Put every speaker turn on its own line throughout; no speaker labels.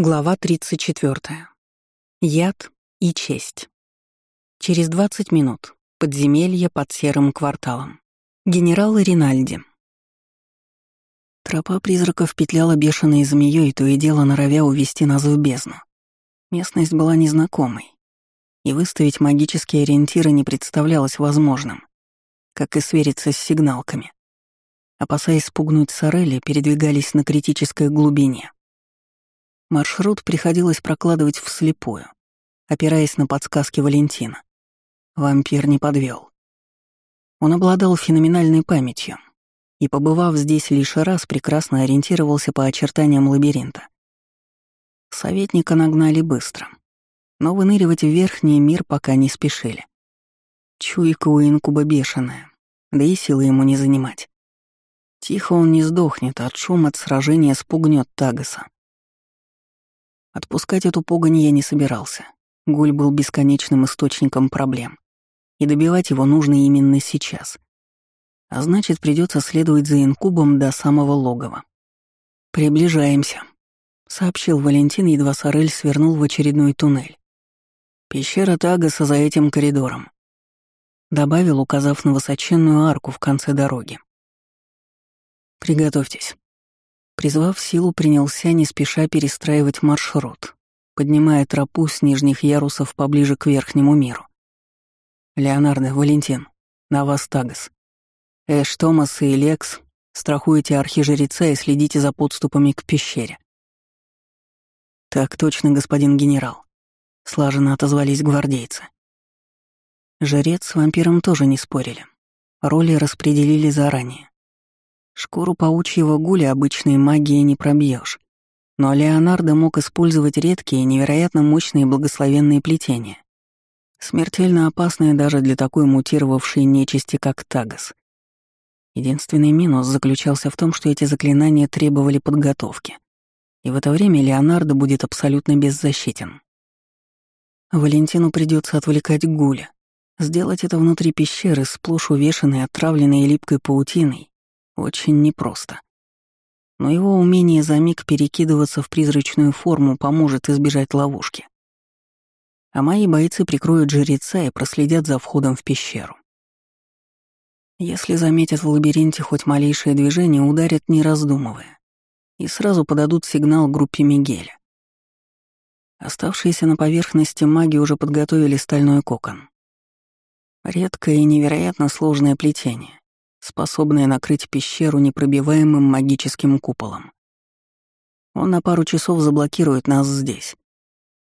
Глава 34. Яд и честь. Через 20 минут. Подземелье под серым кварталом. Генерал Ринальди. Тропа призраков петляла бешеной змеей, то и дело норовя увести нас в бездну. Местность была незнакомой, и выставить магические ориентиры не представлялось возможным, как и свериться с сигналками. Опасаясь спугнуть Сорели, передвигались на критической глубине — Маршрут приходилось прокладывать вслепую, опираясь на подсказки Валентина. Вампир не подвел. Он обладал феноменальной памятью и, побывав здесь лишь раз, прекрасно ориентировался по очертаниям лабиринта. Советника нагнали быстро, но выныривать в верхний мир пока не спешили. Чуйка у инкуба бешеная, да и силы ему не занимать. Тихо он не сдохнет, от шума от сражения спугнет Тагаса. Отпускать эту погонь я не собирался. Гуль был бесконечным источником проблем. И добивать его нужно именно сейчас. А значит, придется следовать за инкубом до самого логова. «Приближаемся», — сообщил Валентин, едва Сорель свернул в очередной туннель. «Пещера Тагаса за этим коридором», — добавил, указав на высоченную арку в конце дороги. «Приготовьтесь». Призвав силу, принялся не спеша перестраивать маршрут, поднимая тропу с нижних ярусов поближе к верхнему миру. Леонардо, Валентин, на вас Тагас. Эш, Томас и Лекс страхуете архижреца и следите за подступами к пещере. Так точно, господин генерал. Слаженно отозвались гвардейцы. Жрец с вампиром тоже не спорили. Роли распределили заранее. Шкуру паучьего гуля обычной магией не пробьешь. Но Леонардо мог использовать редкие, невероятно мощные благословенные плетения. Смертельно опасные даже для такой мутировавшей нечисти, как Тагас. Единственный минус заключался в том, что эти заклинания требовали подготовки. И в это время Леонардо будет абсолютно беззащитен. Валентину придется отвлекать Гуля. Сделать это внутри пещеры, сплошь увешанной отравленной липкой паутиной, очень непросто. Но его умение за миг перекидываться в призрачную форму поможет избежать ловушки. А мои бойцы прикроют жреца и проследят за входом в пещеру. Если заметят в лабиринте хоть малейшее движение, ударят не раздумывая и сразу подадут сигнал группе Мигеля. Оставшиеся на поверхности маги уже подготовили стальной кокон. Редкое и невероятно сложное плетение, способное накрыть пещеру непробиваемым магическим куполом. Он на пару часов заблокирует нас здесь,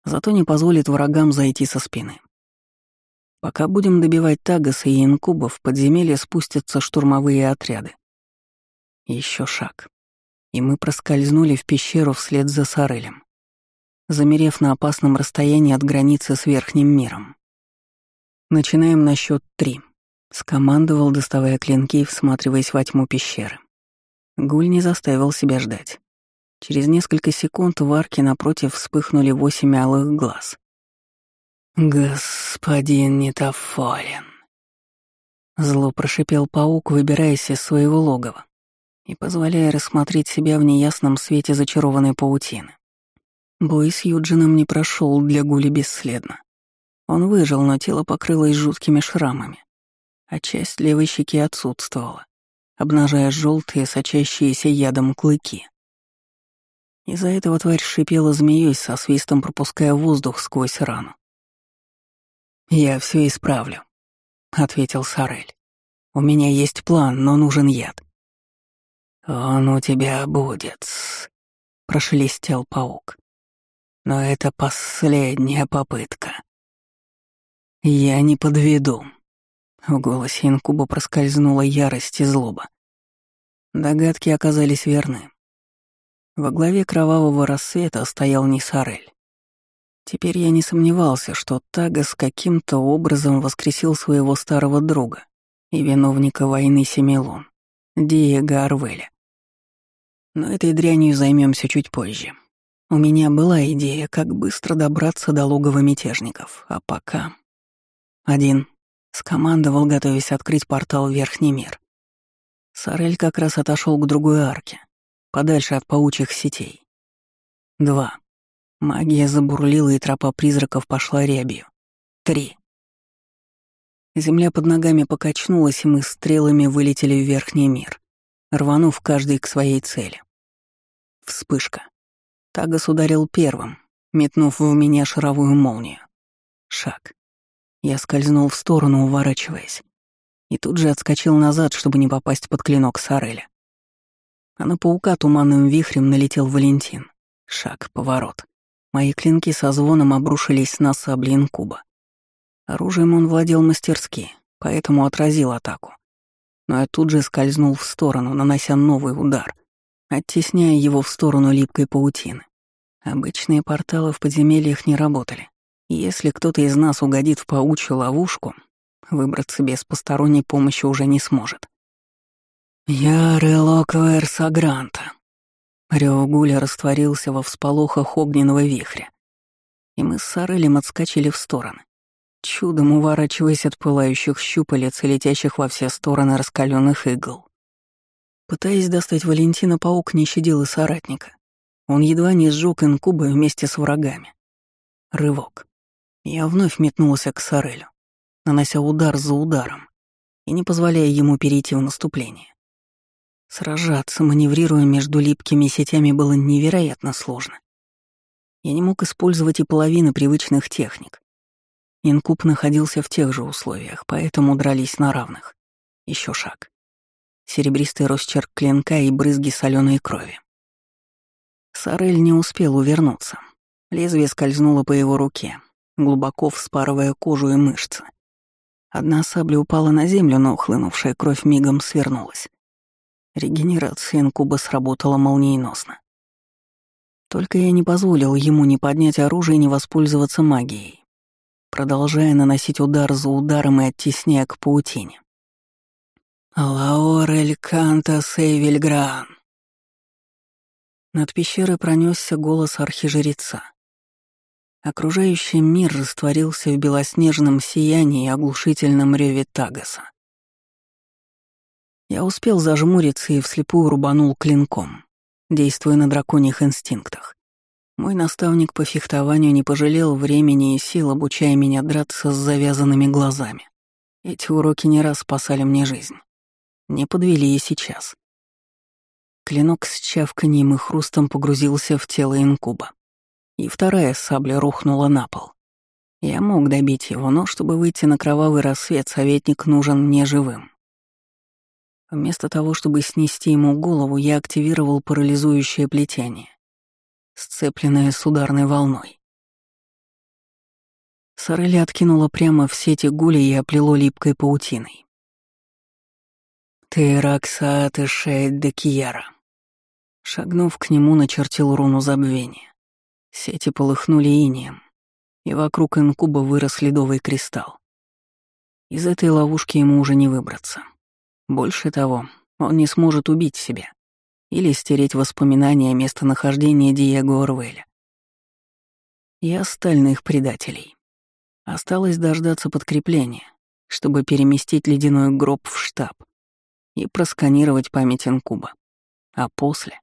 зато не позволит врагам зайти со спины. Пока будем добивать Тагаса и Инкубов, в подземелье спустятся штурмовые отряды. Еще шаг. И мы проскользнули в пещеру вслед за Сарелем, замерев на опасном расстоянии от границы с Верхним миром. Начинаем на счет три. Скомандовал, доставая клинки и всматриваясь во тьму пещеры. Гуль не заставил себя ждать. Через несколько секунд в арке напротив вспыхнули восемь алых глаз. «Господин Нитофолин!» Зло прошипел паук, выбираясь из своего логова и позволяя рассмотреть себя в неясном свете зачарованной паутины. Бой с Юджином не прошел для Гули бесследно. Он выжил, но тело покрылось жуткими шрамами а часть левой щеки отсутствовала, обнажая желтые, сочащиеся ядом клыки. Из-за этого тварь шипела змеей со свистом, пропуская воздух сквозь рану. «Я все исправлю», — ответил Сарель. «У меня есть план, но нужен яд». «Он у тебя будет», — прошелестел паук. «Но это последняя попытка. Я не подведу». В голосе инкуба проскользнула ярость и злоба. Догадки оказались верны. Во главе кровавого рассвета стоял не Сарель. Теперь я не сомневался, что Тагас каким-то образом воскресил своего старого друга и виновника войны Семилон, Диего Арвеля. Но этой дрянью займемся чуть позже. У меня была идея, как быстро добраться до логова мятежников, а пока... Один. Скомандовал, готовясь открыть портал в Верхний мир. Сорель как раз отошел к другой арке, подальше от паучьих сетей. Два. Магия забурлила, и тропа призраков пошла рябью. Три. Земля под ногами покачнулась, и мы стрелами вылетели в верхний мир, рванув каждый к своей цели. Вспышка. Тагас ударил первым, метнув в меня шаровую молнию. Шаг. Я скользнул в сторону, уворачиваясь, и тут же отскочил назад, чтобы не попасть под клинок Сареля. А на паука туманным вихрем налетел Валентин. Шаг, поворот. Мои клинки со звоном обрушились на сабли инкуба. Оружием он владел мастерски, поэтому отразил атаку. Но я тут же скользнул в сторону, нанося новый удар, оттесняя его в сторону липкой паутины. Обычные порталы в подземельях не работали. Если кто-то из нас угодит в паучью ловушку, выбраться без посторонней помощи уже не сможет. «Я Релок Версагранта». Рёв Гуля растворился во всполохах огненного вихря, и мы с Сарелем отскочили в стороны чудом уворачиваясь от пылающих щупалец и летящих во все стороны раскаленных игл. Пытаясь достать Валентина, паук не щадил и соратника. Он едва не сжег инкуба вместе с врагами. Рывок. Я вновь метнулся к Сорелю, нанося удар за ударом и не позволяя ему перейти в наступление. Сражаться, маневрируя между липкими сетями, было невероятно сложно. Я не мог использовать и половины привычных техник, Инкуб находился в тех же условиях, поэтому дрались на равных. Еще шаг. Серебристый росчерк клинка и брызги соленой крови. Сарель не успел увернуться. Лезвие скользнуло по его руке, глубоко вспарывая кожу и мышцы. Одна сабля упала на землю, но ухлынувшая кровь мигом свернулась. Регенерация инкуба сработала молниеносно. Только я не позволил ему ни поднять оружие, ни воспользоваться магией продолжая наносить удар за ударом и оттесняя к паутине. «Лаорель Канта Сейвельгран!» Над пещерой пронесся голос архижреца. Окружающий мир растворился в белоснежном сиянии и оглушительном реве Тагаса. Я успел зажмуриться и вслепую рубанул клинком, действуя на драконьих инстинктах. Мой наставник по фехтованию не пожалел времени и сил, обучая меня драться с завязанными глазами. Эти уроки не раз спасали мне жизнь. Не подвели и сейчас. Клинок с чавканием и хрустом погрузился в тело инкуба. И вторая сабля рухнула на пол. Я мог добить его, но чтобы выйти на кровавый рассвет, советник нужен мне живым. Вместо того, чтобы снести ему голову, я активировал парализующее плетение сцепленная с ударной волной. Сорелли откинула прямо в сети гули и оплело липкой паутиной. «Ты Раксат и Шейд де Кияра». Шагнув к нему, начертил руну забвения. Сети полыхнули инеем, и вокруг инкуба вырос ледовый кристалл. Из этой ловушки ему уже не выбраться. Больше того, он не сможет убить себя или стереть воспоминания о местонахождении Диего Орвеля. И остальных предателей. Осталось дождаться подкрепления, чтобы переместить ледяной гроб в штаб и просканировать память Инкуба. А после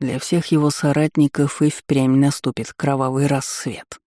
для всех его соратников и впрямь наступит кровавый рассвет.